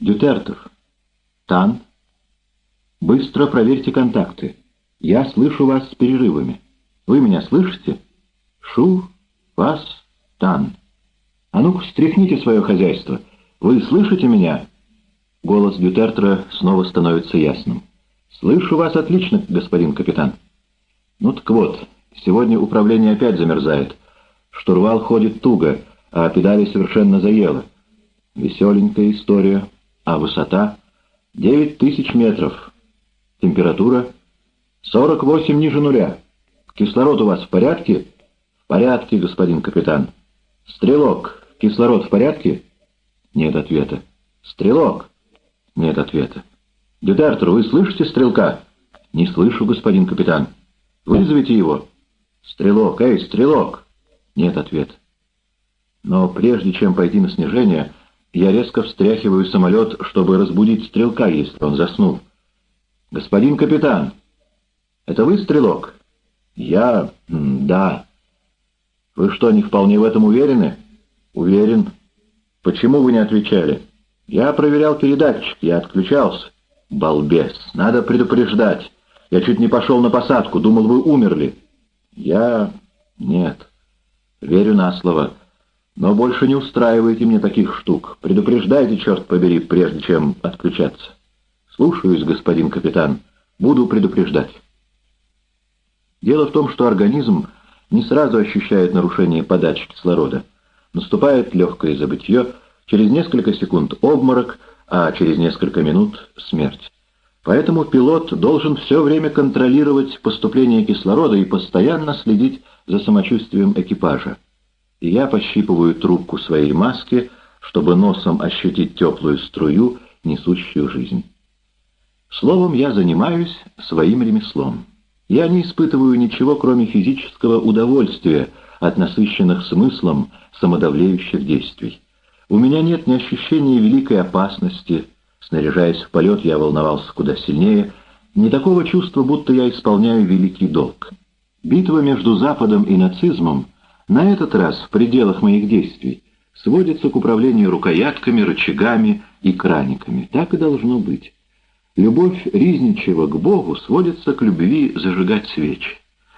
Дютертов. Тан. Быстро проверьте контакты. Я слышу вас с перерывами. Вы меня слышите? Шу, вас, Тан. А ну-ка, встряхните свое хозяйство. Вы слышите меня? Голос Дютертера снова становится ясным. «Слышу вас отлично, господин капитан». «Ну так вот, сегодня управление опять замерзает. Штурвал ходит туго, а педали совершенно заело. Веселенькая история. А высота? Девять тысяч метров. Температура? Сорок восемь ниже нуля. Кислород у вас в порядке? В порядке, господин капитан. Стрелок, кислород в порядке? Нет ответа. Стрелок. Нет ответа. Дютертер, вы слышите стрелка? Не слышу, господин капитан. Вызовите его. Стрелок, эй, стрелок. Нет ответа. Но прежде чем пойти на снижение, я резко встряхиваю самолет, чтобы разбудить стрелка, если он заснул. «Господин капитан, это вы стрелок?» «Я... да». «Вы что, не вполне в этом уверены?» «Уверен». «Почему вы не отвечали?» «Я проверял передатчик, я отключался». «Балбес, надо предупреждать. Я чуть не пошел на посадку, думал, вы умерли». «Я... нет. Верю на слово». Но больше не устраивайте мне таких штук. Предупреждайте, черт побери, прежде чем отключаться. Слушаюсь, господин капитан. Буду предупреждать. Дело в том, что организм не сразу ощущает нарушение подачи кислорода. Наступает легкое забытье, через несколько секунд обморок, а через несколько минут смерть. Поэтому пилот должен все время контролировать поступление кислорода и постоянно следить за самочувствием экипажа и я пощипываю трубку своей маски, чтобы носом ощутить теплую струю, несущую жизнь. Словом, я занимаюсь своим ремеслом. Я не испытываю ничего, кроме физического удовольствия от насыщенных смыслом самодавлеющих действий. У меня нет ни ощущения великой опасности, снаряжаясь в полет, я волновался куда сильнее, ни такого чувства, будто я исполняю великий долг. Битва между Западом и нацизмом — на этот раз в пределах моих действий сводится к управлению рукоятками, рычагами и краниками. Так и должно быть. Любовь Riзничева к Богу сводится к любви зажигать свечи.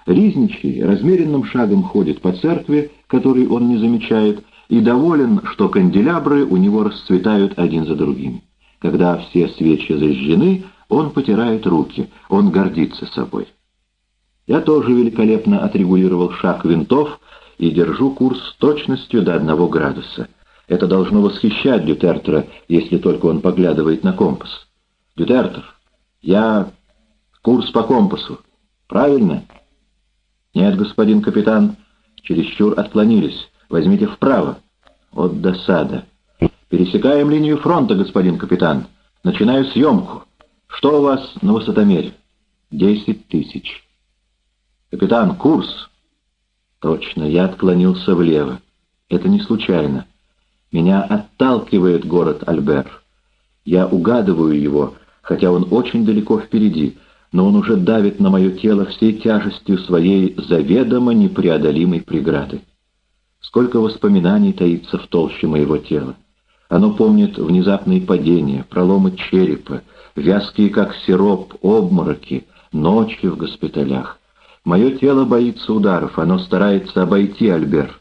Riзничий размеренным шагом ходит по церкви, которой он не замечает, и доволен, что канделябры у него расцветают один за другим. Когда все свечи зажжены, он потирает руки, он гордится собой. Я тоже великолепно отрегулировал шаг винтов, и держу курс с точностью до одного градуса. Это должно восхищать Дютертера, если только он поглядывает на компас. Дютертер, я... курс по компасу. Правильно? Нет, господин капитан, чересчур отклонились. Возьмите вправо. От досада. Пересекаем линию фронта, господин капитан. Начинаю съемку. Что у вас на высотомере? Десять тысяч. Капитан, курс. Точно, я отклонился влево. Это не случайно. Меня отталкивает город Альбер. Я угадываю его, хотя он очень далеко впереди, но он уже давит на мое тело всей тяжестью своей заведомо непреодолимой преграды. Сколько воспоминаний таится в толще моего тела. Оно помнит внезапные падения, проломы черепа, вязкие, как сироп, обмороки, ночи в госпиталях. Мое тело боится ударов, оно старается обойти Альбер.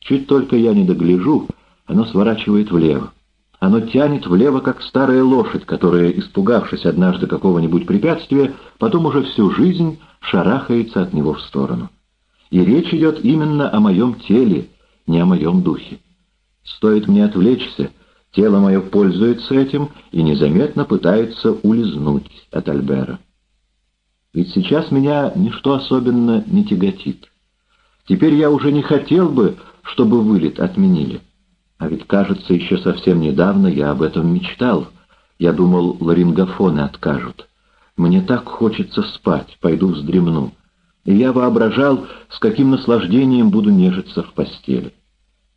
Чуть только я не догляжу, оно сворачивает влево. Оно тянет влево, как старая лошадь, которая, испугавшись однажды какого-нибудь препятствия, потом уже всю жизнь шарахается от него в сторону. И речь идет именно о моем теле, не о моем духе. Стоит мне отвлечься, тело мое пользуется этим и незаметно пытается улизнуть от Альбера. Ведь сейчас меня ничто особенно не тяготит. Теперь я уже не хотел бы, чтобы вылет отменили. А ведь, кажется, еще совсем недавно я об этом мечтал. Я думал, ларингофоны откажут. Мне так хочется спать, пойду вздремну. И я воображал, с каким наслаждением буду нежиться в постели.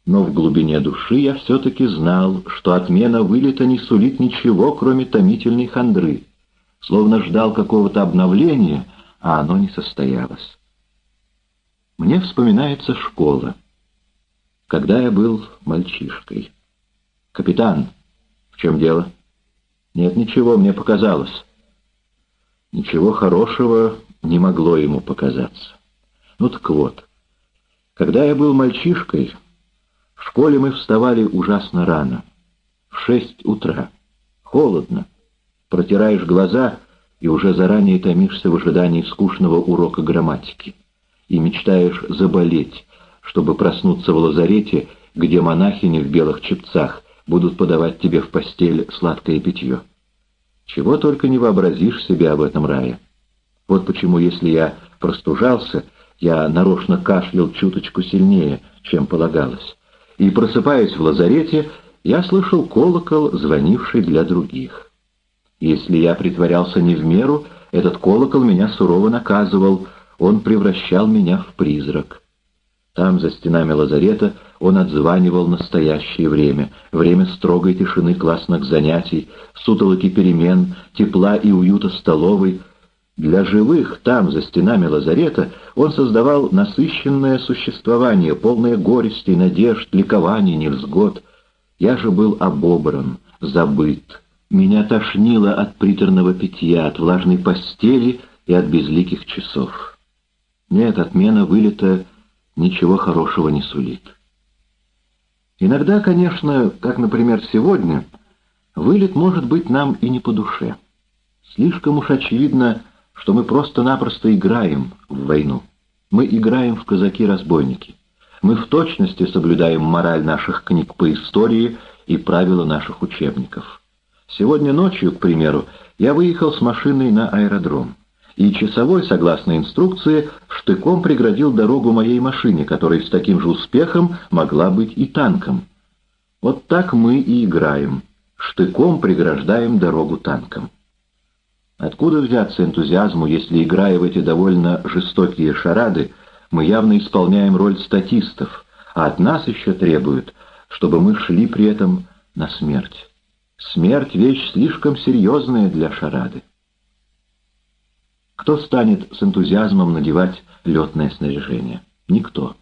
Но в глубине души я все-таки знал, что отмена вылета не сулит ничего, кроме томительной хандры словно ждал какого-то обновления, а оно не состоялось. Мне вспоминается школа, когда я был мальчишкой. «Капитан, в чем дело?» Нет, ничего, мне показалось. Ничего хорошего не могло ему показаться. Ну так вот, когда я был мальчишкой, в школе мы вставали ужасно рано, в шесть утра. Холодно. Протираешь глаза и уже заранее томишься в ожидании скучного урока грамматики. И мечтаешь заболеть, чтобы проснуться в лазарете, где монахини в белых чепцах будут подавать тебе в постель сладкое питье. Чего только не вообразишь себе об этом рае. Вот почему, если я простужался, я нарочно кашлял чуточку сильнее, чем полагалось. И, просыпаясь в лазарете, я слышал колокол, звонивший для других. Если я притворялся не в меру, этот колокол меня сурово наказывал, он превращал меня в призрак. Там, за стенами лазарета, он отзванивал настоящее время, время строгой тишины классных занятий, сутолоки перемен, тепла и уюта столовой. Для живых там, за стенами лазарета, он создавал насыщенное существование, полное горестей, надежд, ликований, невзгод. Я же был обобран, забыт. Меня тошнило от приторного питья, от влажной постели и от безликих часов. Нет, отмена вылета ничего хорошего не сулит. Иногда, конечно, как, например, сегодня, вылет может быть нам и не по душе. Слишком уж очевидно, что мы просто-напросто играем в войну. Мы играем в казаки-разбойники. Мы в точности соблюдаем мораль наших книг по истории и правила наших учебников. Сегодня ночью, к примеру, я выехал с машиной на аэродром и часовой, согласно инструкции, штыком преградил дорогу моей машине, которая с таким же успехом могла быть и танком. Вот так мы и играем. Штыком преграждаем дорогу танкам. Откуда взяться энтузиазму, если, играя в эти довольно жестокие шарады, мы явно исполняем роль статистов, а от нас еще требуют, чтобы мы шли при этом на смерть. Смерть — вещь слишком серьезная для шарады. Кто станет с энтузиазмом надевать летное снаряжение? Никто.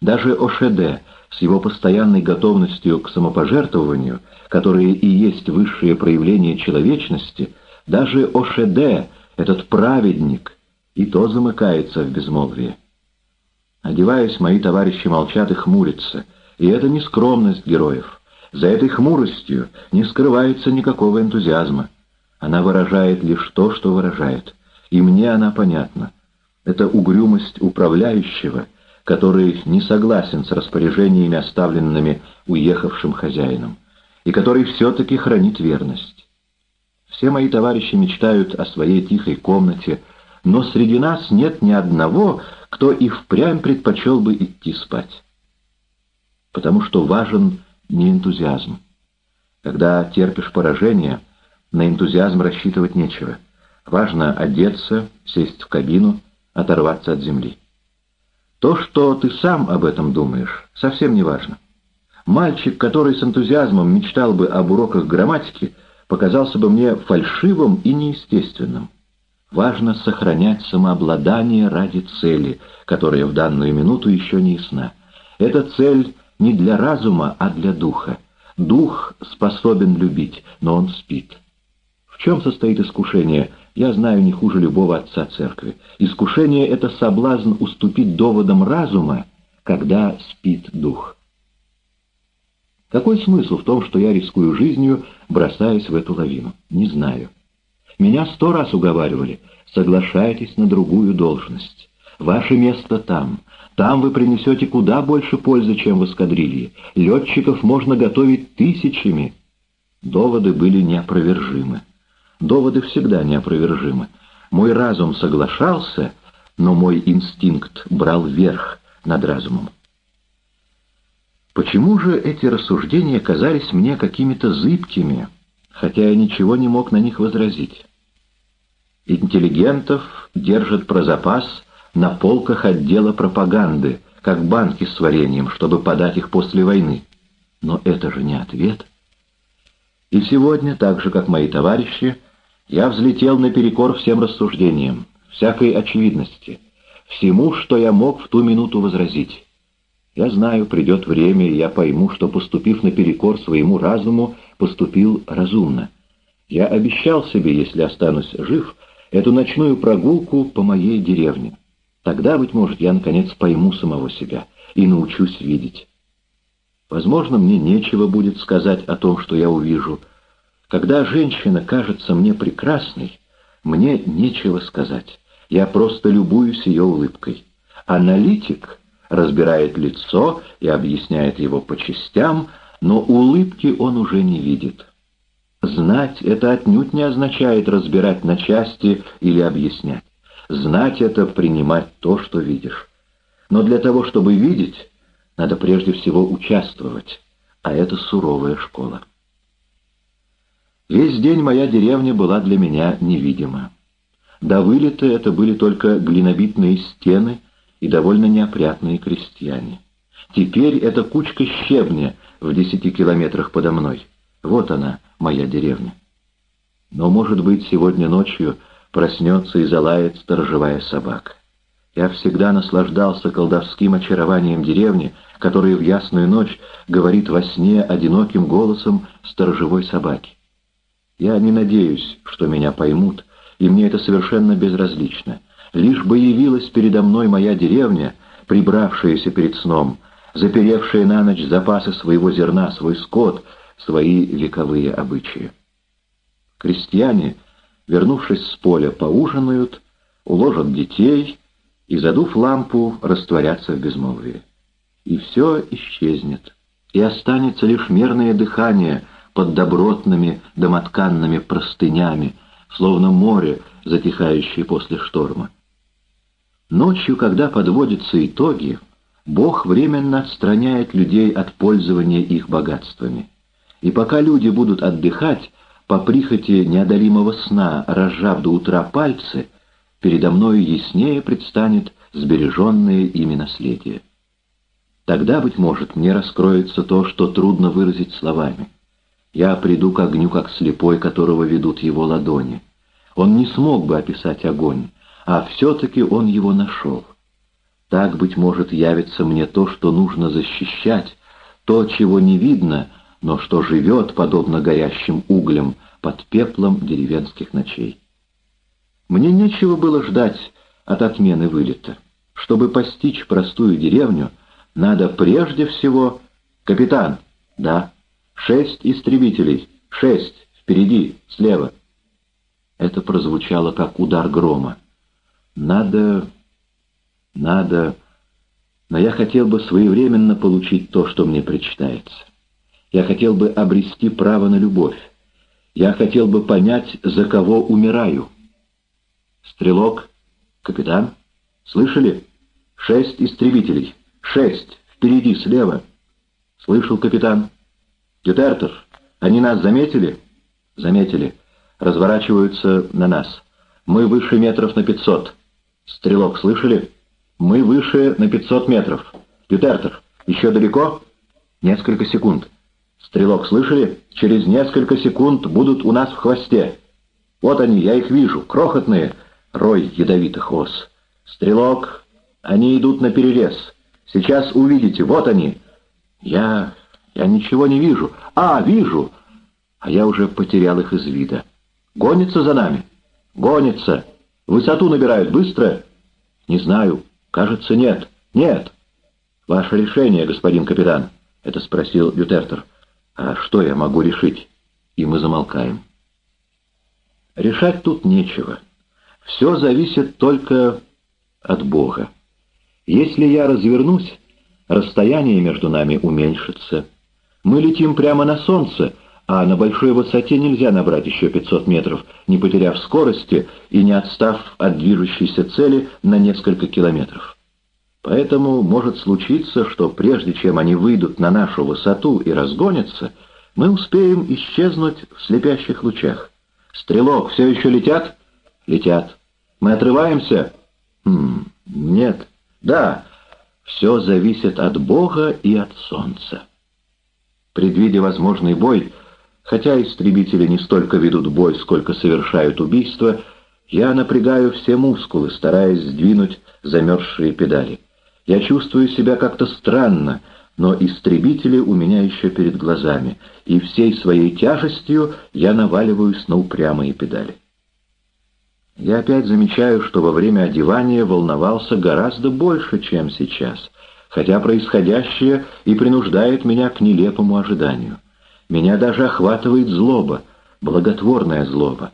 Даже ОШД с его постоянной готовностью к самопожертвованию, которое и есть высшее проявление человечности, даже ОШД, этот праведник, и то замыкается в безмолвии. Одеваясь, мои товарищи молчат и хмурятся, и это не скромность героев. За этой хмуростью не скрывается никакого энтузиазма. Она выражает лишь то, что выражает и мне она понятна. Это угрюмость управляющего, который не согласен с распоряжениями, оставленными уехавшим хозяином, и который все-таки хранит верность. Все мои товарищи мечтают о своей тихой комнате, но среди нас нет ни одного, кто и впрямь предпочел бы идти спать. Потому что важен не энтузиазм. Когда терпишь поражение, на энтузиазм рассчитывать нечего — Важно одеться, сесть в кабину, оторваться от земли. То, что ты сам об этом думаешь, совсем не важно. Мальчик, который с энтузиазмом мечтал бы об уроках грамматики, показался бы мне фальшивым и неестественным. Важно сохранять самообладание ради цели, которая в данную минуту еще не ясна. Эта цель не для разума, а для духа. Дух способен любить, но он спит. В чем состоит искушение я знаю не хуже любого отца церкви. Искушение — это соблазн уступить доводам разума, когда спит дух. Какой смысл в том, что я рискую жизнью, бросаясь в эту лавину? Не знаю. Меня сто раз уговаривали, соглашайтесь на другую должность. Ваше место там. Там вы принесете куда больше пользы, чем в эскадрилье. Летчиков можно готовить тысячами. Доводы были неопровержимы. Доводы всегда неопровержимы. Мой разум соглашался, но мой инстинкт брал верх над разумом. Почему же эти рассуждения казались мне какими-то зыбкими, хотя я ничего не мог на них возразить? Интеллигентов держат про запас на полках отдела пропаганды, как банки с вареньем, чтобы подать их после войны. Но это же не ответ. И сегодня, так же как мои товарищи, я взлетел наперекор всем рассуждениям, всякой очевидности, всему, что я мог в ту минуту возразить. Я знаю, придет время, и я пойму, что, поступив наперекор своему разуму, поступил разумно. Я обещал себе, если останусь жив, эту ночную прогулку по моей деревне. Тогда, быть может, я, наконец, пойму самого себя и научусь видеть. Возможно, мне нечего будет сказать о том, что я увижу. Когда женщина кажется мне прекрасной, мне нечего сказать. Я просто любуюсь ее улыбкой. Аналитик разбирает лицо и объясняет его по частям, но улыбки он уже не видит. Знать — это отнюдь не означает разбирать на части или объяснять. Знать — это принимать то, что видишь. Но для того, чтобы видеть, надо прежде всего участвовать, а это суровая школа. Весь день моя деревня была для меня невидима. До вылета это были только глинобитные стены и довольно неопрятные крестьяне. Теперь это кучка щебня в десяти километрах подо мной. Вот она, моя деревня. Но, может быть, сегодня ночью проснется и залает сторожевая собака. Я всегда наслаждался колдовским очарованием деревни, которая в ясную ночь говорит во сне одиноким голосом сторожевой собаки. Я не надеюсь, что меня поймут, и мне это совершенно безразлично. Лишь бы явилась передо мной моя деревня, прибравшаяся перед сном, заперевшая на ночь запасы своего зерна, свой скот, свои вековые обычаи. Крестьяне, вернувшись с поля, поужинают, уложат детей и, задув лампу, растворятся в безмолвии. И все исчезнет, и останется лишь мерное дыхание под добротными домотканными простынями, словно море, затихающее после шторма. Ночью, когда подводятся итоги, Бог временно отстраняет людей от пользования их богатствами. И пока люди будут отдыхать, по прихоти неодолимого сна, разжав до утра пальцы, передо мною яснее предстанет сбереженное ими наследие. Тогда, быть может, мне раскроется то, что трудно выразить словами. Я приду к огню, как слепой, которого ведут его ладони. Он не смог бы описать огонь, а все-таки он его нашел. Так, быть может, явится мне то, что нужно защищать, то, чего не видно, но что живет, подобно горящим углям, под пеплом деревенских ночей. Мне нечего было ждать от отмены вылета. Чтобы постичь простую деревню, надо прежде всего... Капитан! Да. Шесть истребителей. Шесть. Впереди, слева. Это прозвучало как удар грома. Надо... Надо... Но я хотел бы своевременно получить то, что мне причитается. Я хотел бы обрести право на любовь. Я хотел бы понять, за кого умираю. Стрелок, капитан, слышали? Шесть истребителей. Шесть. Впереди, слева. Слышал, капитан. Дютертер, они нас заметили? Заметили. Разворачиваются на нас. Мы выше метров на пятьсот. Стрелок, слышали? Мы выше на пятьсот метров. Дютертер, еще далеко? Несколько секунд. Стрелок, слышали? Через несколько секунд будут у нас в хвосте. Вот они, я их вижу, крохотные, рой ядовитых ос. Стрелок, они идут на перерез. Сейчас увидите, вот они. Я... я ничего не вижу. А, вижу! А я уже потерял их из вида. Гонится за нами? Гонится. Высоту набирают быстро? Не знаю. Кажется, нет. Нет. Ваше решение, господин капитан. Это спросил Дютертер. А что я могу решить? И мы замолкаем. Решать тут нечего. Все зависит только от Бога. Если я развернусь, расстояние между нами уменьшится. Мы летим прямо на солнце, а на большой высоте нельзя набрать еще 500 метров, не потеряв скорости и не отстав от движущейся цели на несколько километров. Поэтому может случиться, что прежде чем они выйдут на нашу высоту и разгонятся, мы успеем исчезнуть в слепящих лучах. «Стрелок, все еще летят?» «Летят. Мы отрываемся?» «Хм, нет. Да, все зависит от Бога и от Солнца». Предвидя возможный бой, хотя истребители не столько ведут бой, сколько совершают убийство, я напрягаю все мускулы, стараясь сдвинуть замерзшие педали. Я чувствую себя как-то странно, но истребители у меня еще перед глазами, и всей своей тяжестью я наваливаюсь на упрямые педали. Я опять замечаю, что во время одевания волновался гораздо больше, чем сейчас, хотя происходящее и принуждает меня к нелепому ожиданию. Меня даже охватывает злоба, благотворная злоба,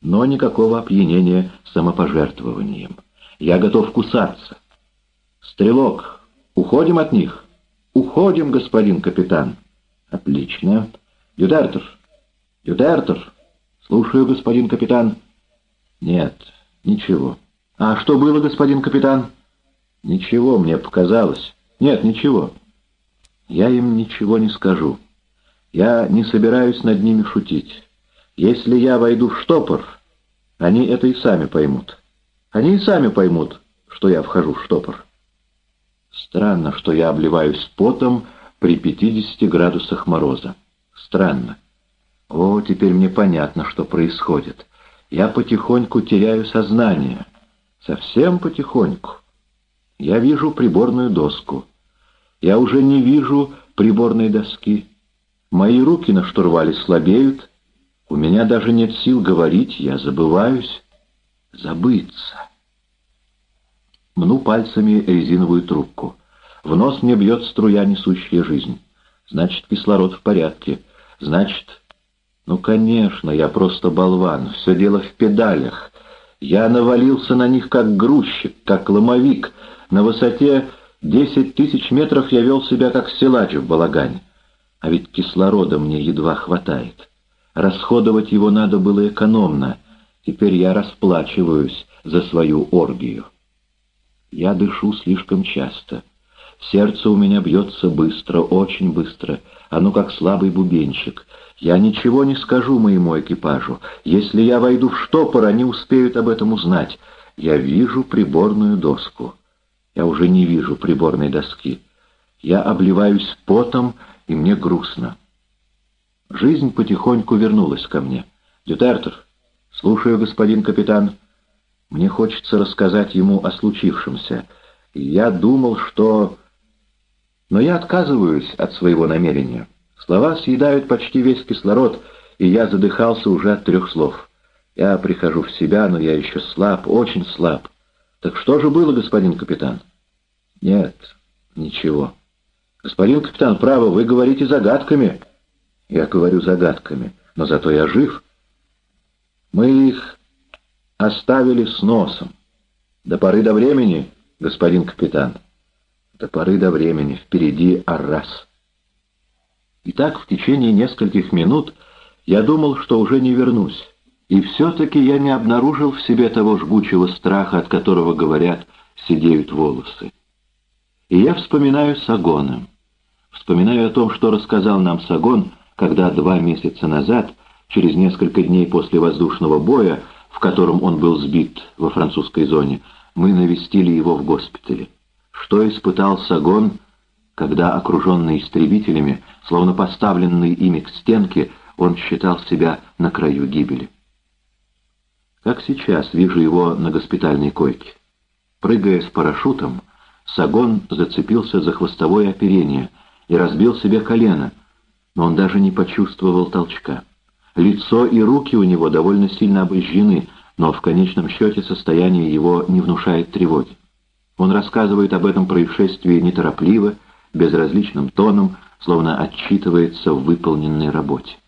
но никакого опьянения самопожертвованием. Я готов кусаться. «Стрелок, уходим от них?» «Уходим, господин капитан». «Отлично. Дюдертер! Дюдертер! Слушаю, господин капитан». «Нет, ничего». «А что было, господин капитан?» «Ничего, мне показалось. Нет, ничего». «Я им ничего не скажу. Я не собираюсь над ними шутить. Если я войду в штопор, они это и сами поймут. Они и сами поймут, что я вхожу в штопор». Странно, что я обливаюсь потом при 50 градусах мороза. Странно. О, теперь мне понятно, что происходит. Я потихоньку теряю сознание. Совсем потихоньку. Я вижу приборную доску. Я уже не вижу приборной доски. Мои руки на штурвале слабеют. У меня даже нет сил говорить, я забываюсь. Забыться. Мну пальцами резиновую трубку. В нос мне бьет струя, несущая жизнь. Значит, кислород в порядке. Значит... Ну, конечно, я просто болван. Все дело в педалях. Я навалился на них как грузчик, как ломовик. На высоте десять тысяч метров я вел себя как силач в балагане. А ведь кислорода мне едва хватает. Расходовать его надо было экономно. Теперь я расплачиваюсь за свою оргию. Я дышу слишком часто. Сердце у меня бьется быстро, очень быстро. Оно как слабый бубенчик. Я ничего не скажу моему экипажу. Если я войду в штопор, они успеют об этом узнать. Я вижу приборную доску. Я уже не вижу приборной доски. Я обливаюсь потом, и мне грустно. Жизнь потихоньку вернулась ко мне. «Дютертер, слушаю, господин капитан». Мне хочется рассказать ему о случившемся. Я думал, что... Но я отказываюсь от своего намерения. Слова съедают почти весь кислород, и я задыхался уже от трех слов. Я прихожу в себя, но я еще слаб, очень слаб. Так что же было, господин капитан? Нет, ничего. Господин капитан, право, вы говорите загадками. Я говорю загадками, но зато я жив. Мы их оставили с носом. До поры до времени, господин капитан. До поры до времени. Впереди Аррас. И так в течение нескольких минут я думал, что уже не вернусь. И все-таки я не обнаружил в себе того жгучего страха, от которого, говорят, сидеют волосы. И я вспоминаю Сагона. Вспоминаю о том, что рассказал нам Сагон, когда два месяца назад, через несколько дней после воздушного боя, в котором он был сбит во французской зоне, мы навестили его в госпитале. Что испытал Сагон, когда, окруженный истребителями, словно поставленный ими к стенке, он считал себя на краю гибели. Как сейчас вижу его на госпитальной койке. Прыгая с парашютом, Сагон зацепился за хвостовое оперение и разбил себе колено, но он даже не почувствовал толчка. Лицо и руки у него довольно сильно обожжены, но в конечном счете состояние его не внушает тревоги. Он рассказывает об этом происшествии неторопливо, безразличным тоном, словно отчитывается в выполненной работе.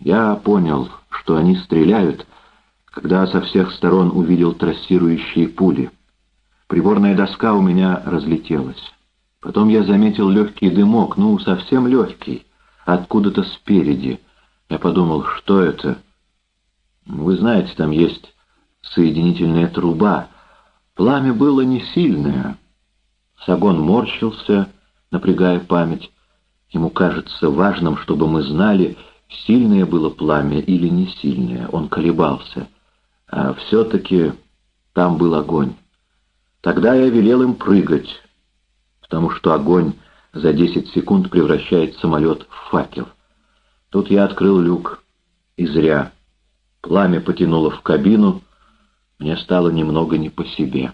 Я понял, что они стреляют, когда со всех сторон увидел трассирующие пули. Приборная доска у меня разлетелась. Потом я заметил легкий дымок, ну, совсем легкий, откуда-то спереди — я подумал, что это? Вы знаете, там есть соединительная труба. Пламя было не сильное. Сагон морщился, напрягая память. Ему кажется важным, чтобы мы знали, сильное было пламя или не сильное. Он колебался. А все-таки там был огонь. Тогда я велел им прыгать, потому что огонь за 10 секунд превращает самолет в факел. Тут я открыл люк. И зря. Пламя потянуло в кабину. Мне стало немного не по себе.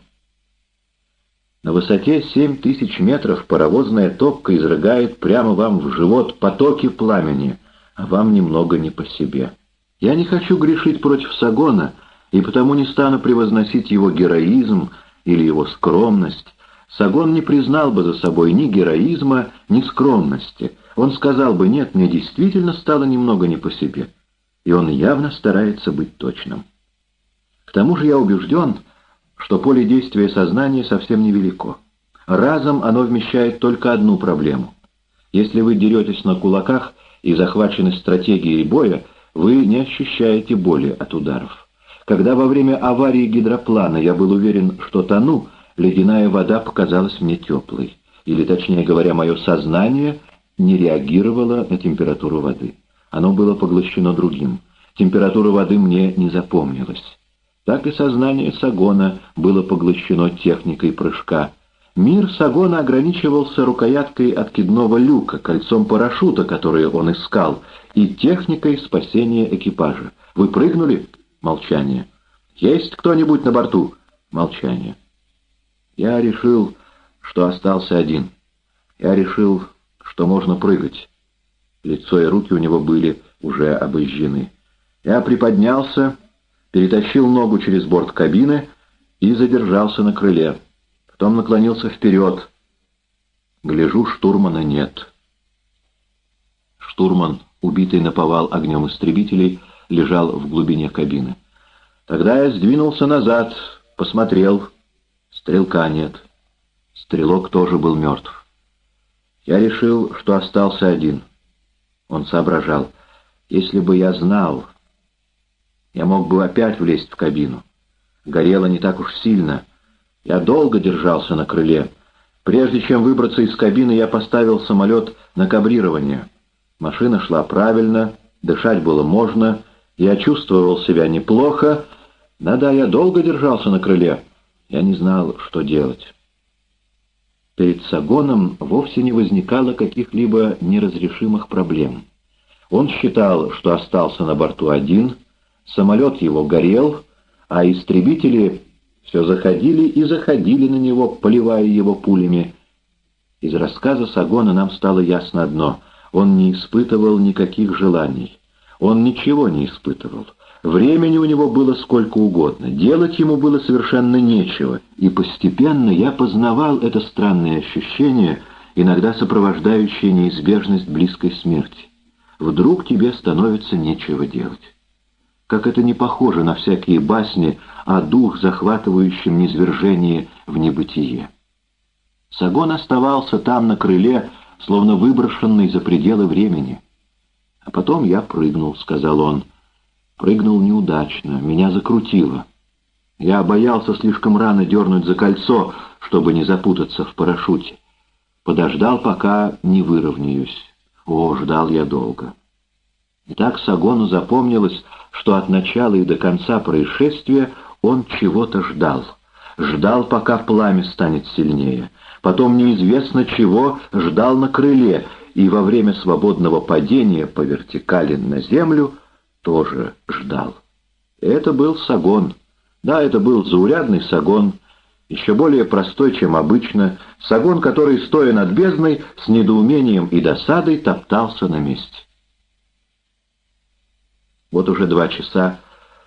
На высоте семь тысяч метров паровозная топка изрыгает прямо вам в живот потоки пламени, а вам немного не по себе. Я не хочу грешить против Сагона, и потому не стану превозносить его героизм или его скромность. Сагон не признал бы за собой ни героизма, ни скромности. Он сказал бы, нет, мне действительно стало немного не по себе. И он явно старается быть точным. К тому же я убежден, что поле действия сознания совсем невелико. Разом оно вмещает только одну проблему. Если вы деретесь на кулаках и захвачены стратегией боя, вы не ощущаете боли от ударов. Когда во время аварии гидроплана я был уверен, что тону, ледяная вода показалась мне теплой. Или, точнее говоря, мое сознание не реагировало на температуру воды. Оно было поглощено другим. Температура воды мне не запомнилась. Так и сознание Сагона было поглощено техникой прыжка. Мир Сагона ограничивался рукояткой откидного люка, кольцом парашюта, который он искал, и техникой спасения экипажа. Вы прыгнули? Молчание. Есть кто-нибудь на борту? Молчание. Я решил, что остался один. Я решил, что можно прыгать. Лицо и руки у него были уже обожжены. Я приподнялся перетащил ногу через борт кабины и задержался на крыле. Потом наклонился вперед. Гляжу, штурмана нет. Штурман, убитый наповал огнем истребителей, лежал в глубине кабины. Тогда я сдвинулся назад, посмотрел. Стрелка нет. Стрелок тоже был мертв. Я решил, что остался один. Он соображал. Если бы я знал, я мог бы опять влезть в кабину. Горело не так уж сильно. Я долго держался на крыле. Прежде чем выбраться из кабины, я поставил самолет на кабрирование. Машина шла правильно, дышать было можно, я чувствовал себя неплохо, но да, я долго держался на крыле. Я не знал, что делать. Перед Сагоном вовсе не возникало каких-либо неразрешимых проблем. Он считал, что остался на борту один — Самолет его горел, а истребители все заходили и заходили на него, поливая его пулями. Из рассказа Сагона нам стало ясно одно — он не испытывал никаких желаний. Он ничего не испытывал. Времени у него было сколько угодно, делать ему было совершенно нечего, и постепенно я познавал это странное ощущение, иногда сопровождающее неизбежность близкой смерти. Вдруг тебе становится нечего делать как это не похоже на всякие басни о дух, захватывающем низвержение в небытие. Сагон оставался там на крыле, словно выброшенный за пределы времени. «А потом я прыгнул», — сказал он. Прыгнул неудачно, меня закрутило. Я боялся слишком рано дернуть за кольцо, чтобы не запутаться в парашюте. Подождал, пока не выровняюсь. О, ждал я долго. И так Сагону запомнилось, что от начала и до конца происшествия он чего-то ждал. Ждал, пока пламя станет сильнее. Потом неизвестно чего ждал на крыле, и во время свободного падения по вертикали на землю тоже ждал. Это был Сагон. Да, это был заурядный Сагон, еще более простой, чем обычно, Сагон, который, стоя над бездной, с недоумением и досадой топтался на месте. Вот уже два часа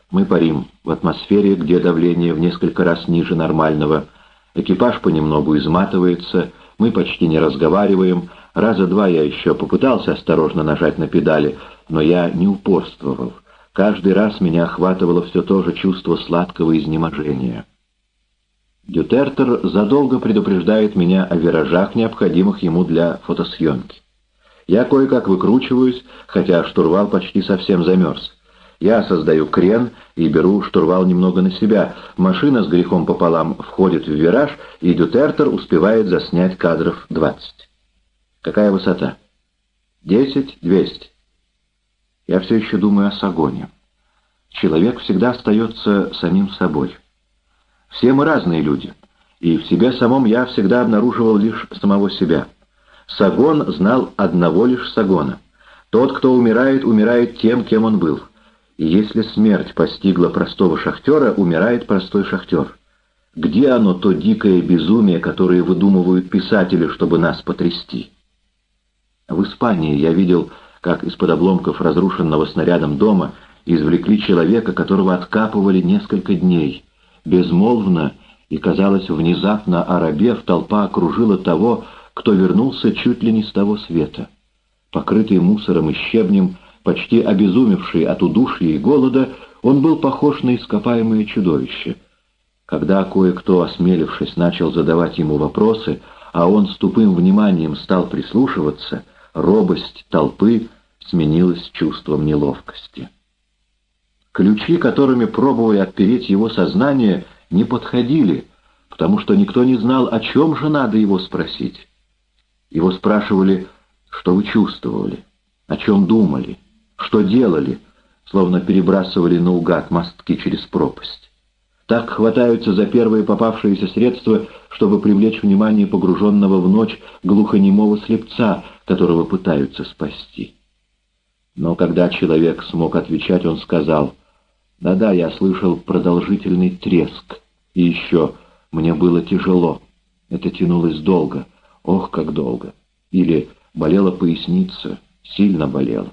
мы парим в атмосфере, где давление в несколько раз ниже нормального. Экипаж понемногу изматывается, мы почти не разговариваем. Раза два я еще попытался осторожно нажать на педали, но я не упорствовал. Каждый раз меня охватывало все то же чувство сладкого изнеможения. Дютертер задолго предупреждает меня о виражах, необходимых ему для фотосъемки. Я кое-как выкручиваюсь, хотя штурвал почти совсем замерз. Я создаю крен и беру штурвал немного на себя. Машина с грехом пополам входит в вираж, и Дютертер успевает заснять кадров 20. Какая высота? 10-200. Я все еще думаю о Сагоне. Человек всегда остается самим собой. Все мы разные люди, и в себе самом я всегда обнаруживал лишь самого себя. Сагон знал одного лишь Сагона. Тот, кто умирает, умирает тем, кем он был. И если смерть постигла простого шахтера, умирает простой шахтер. Где оно, то дикое безумие, которое выдумывают писатели, чтобы нас потрясти? В Испании я видел, как из-под обломков разрушенного снарядом дома извлекли человека, которого откапывали несколько дней. Безмолвно и, казалось, внезапно оробев, толпа окружила того, кто вернулся чуть ли не с того света. Покрытый мусором и щебнем, почти обезумевший от удушья и голода, он был похож на ископаемое чудовище. Когда кое-кто, осмелившись, начал задавать ему вопросы, а он с тупым вниманием стал прислушиваться, робость толпы сменилась чувством неловкости. Ключи, которыми пробовали отпереть его сознание, не подходили, потому что никто не знал, о чем же надо его спросить. Его спрашивали, что вы чувствовали, о чем думали, что делали, словно перебрасывали наугад мостки через пропасть. Так хватаются за первые попавшиеся средства, чтобы привлечь внимание погруженного в ночь глухонемого слепца, которого пытаются спасти. Но когда человек смог отвечать, он сказал, «Да-да, я слышал продолжительный треск, и еще мне было тяжело. Это тянулось долго, ох, как долго. Или болела поясница, сильно болела.